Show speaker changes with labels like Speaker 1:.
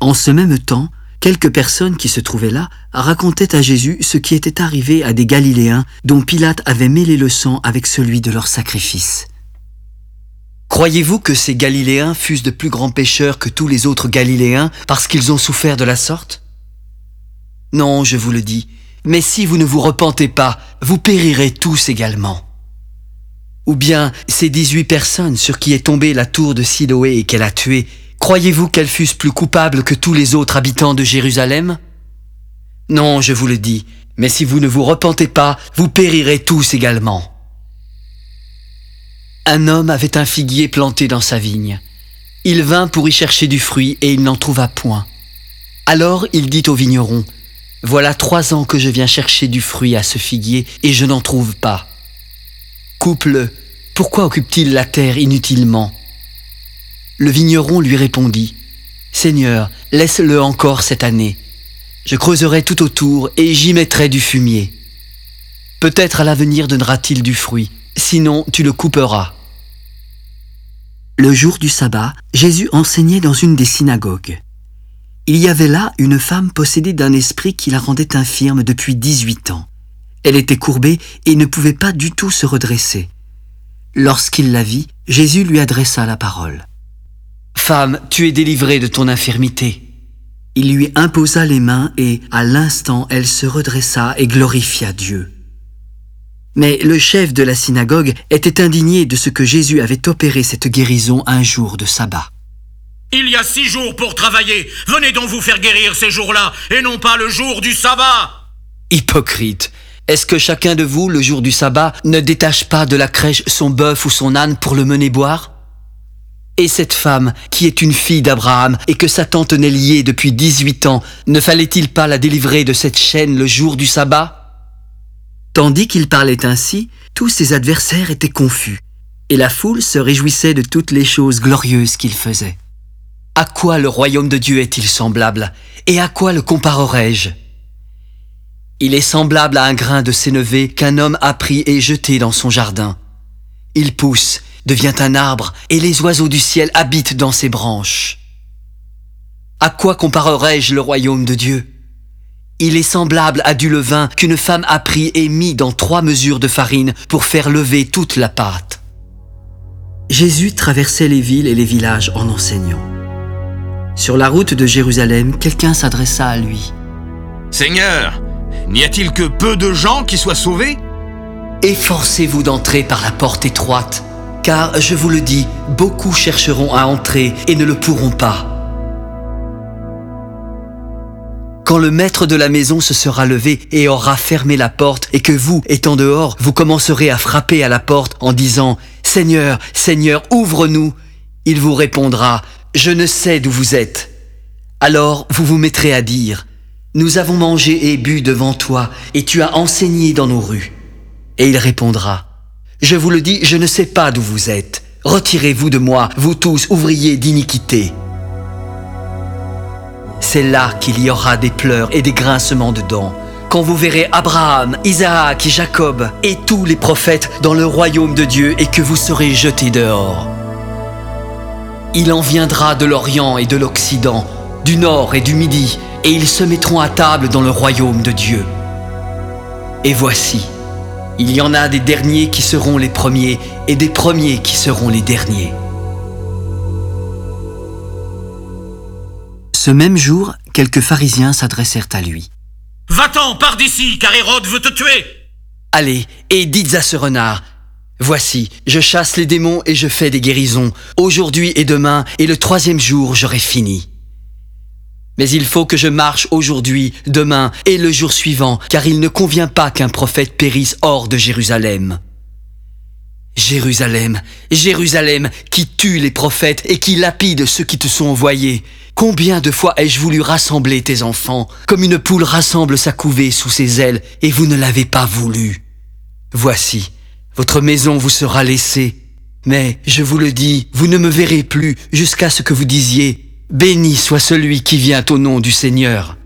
Speaker 1: En ce même temps, quelques personnes qui se trouvaient là racontaient à Jésus ce qui était arrivé à des Galiléens dont Pilate avait mêlé le sang avec celui de leur sacrifice. Croyez-vous que ces Galiléens fussent de plus grands pécheurs que tous les autres Galiléens parce qu'ils ont souffert de la sorte? Non, je vous le dis, mais si vous ne vous repentez pas, vous périrez tous également. Ou bien ces dix-huit personnes sur qui est tombée la tour de Siloé et qu'elle a tuées, croyez-vous qu'elles fussent plus coupables que tous les autres habitants de Jérusalem? Non, je vous le dis, mais si vous ne vous repentez pas, vous périrez tous également. Un homme avait un figuier planté dans sa vigne. Il vint pour y chercher du fruit et il n'en trouva point. Alors il dit au vigneron, Voilà trois ans que je viens chercher du fruit à ce figuier et je n'en trouve pas. Coupe-le, pourquoi occupe-t-il la terre inutilement? Le vigneron lui répondit, Seigneur, laisse-le encore cette année. Je creuserai tout autour et j'y mettrai du fumier. Peut-être à l'avenir donnera-t-il du fruit sinon tu le couperas. Le jour du sabbat, Jésus enseignait dans une des synagogues. Il y avait là une femme possédée d'un esprit qui la rendait infirme depuis 18 ans. Elle était courbée et ne pouvait pas du tout se redresser. Lorsqu'il la vit, Jésus lui adressa la parole. Femme, tu es délivrée de ton infirmité. Il lui imposa les mains et, à l'instant, elle se redressa et glorifia Dieu. Mais le chef de la synagogue était indigné de ce que Jésus avait opéré cette guérison un jour de sabbat.
Speaker 2: Il y a six jours pour travailler. Venez donc vous faire guérir ces jours-là, et non pas le jour du sabbat.
Speaker 1: Hypocrite. Est-ce que chacun de vous, le jour du sabbat, ne détache pas de la crèche son bœuf ou son âne pour le mener boire? Et cette femme, qui est une fille d'Abraham et que Satan tenait liée depuis 18 ans, ne fallait-il pas la délivrer de cette chaîne le jour du sabbat? Tandis qu'il parlait ainsi, tous ses adversaires étaient confus, et la foule se réjouissait de toutes les choses glorieuses qu'il faisait. À quoi le royaume de Dieu est-il semblable, et à quoi le comparerai-je Il est semblable à un grain de sénévé qu'un homme a pris et jeté dans son jardin. Il pousse, devient un arbre, et les oiseaux du ciel habitent dans ses branches. À quoi comparerai-je le royaume de Dieu? Il est semblable à du levain qu'une femme a pris et mis dans trois mesures de farine pour faire lever toute la pâte. Jésus traversait les villes et les villages en enseignant. Sur la route de Jérusalem, quelqu'un s'adressa à lui.
Speaker 2: Seigneur, n'y a-t-il que peu de gens qui soient sauvés?
Speaker 1: Efforcez-vous d'entrer par la porte étroite, car je vous le dis, beaucoup chercheront à entrer et ne le pourront pas. quand le maître de la maison se sera levé et aura fermé la porte, et que vous, étant dehors, vous commencerez à frapper à la porte en disant ⁇ Seigneur, Seigneur, ouvre-nous !⁇ il vous répondra ⁇ Je ne sais d'où vous êtes. Alors vous vous mettrez à dire ⁇ Nous avons mangé et bu devant toi, et tu as enseigné dans nos rues. Et il répondra ⁇ Je vous le dis, je ne sais pas d'où vous êtes. Retirez-vous de moi, vous tous ouvriers d'iniquité. C'est là qu'il y aura des pleurs et des grincements de dents. Quand vous verrez Abraham, Isaac et Jacob et tous les prophètes dans le royaume de Dieu et que vous serez jetés dehors. Il en viendra de l'Orient et de l'Occident, du Nord et du Midi, et ils se mettront à table dans le royaume de Dieu. Et voici, il y en a des derniers qui seront les premiers et des premiers qui seront les derniers. Ce même jour, quelques pharisiens s'adressèrent à lui.
Speaker 2: Va-t'en, pars d'ici, car Hérode veut te tuer.
Speaker 1: Allez, et dites à ce renard, Voici, je chasse les démons et je fais des guérisons. Aujourd'hui et demain, et le troisième jour, j'aurai fini. Mais il faut que je marche aujourd'hui, demain et le jour suivant, car il ne convient pas qu'un prophète périsse hors de Jérusalem. Jérusalem, Jérusalem, qui tue les prophètes et qui lapide ceux qui te sont envoyés. Combien de fois ai-je voulu rassembler tes enfants, comme une poule rassemble sa couvée sous ses ailes, et vous ne l'avez pas voulu. Voici, votre maison vous sera laissée. Mais, je vous le dis, vous ne me verrez plus jusqu'à ce que vous disiez, Béni soit celui qui vient au nom du Seigneur.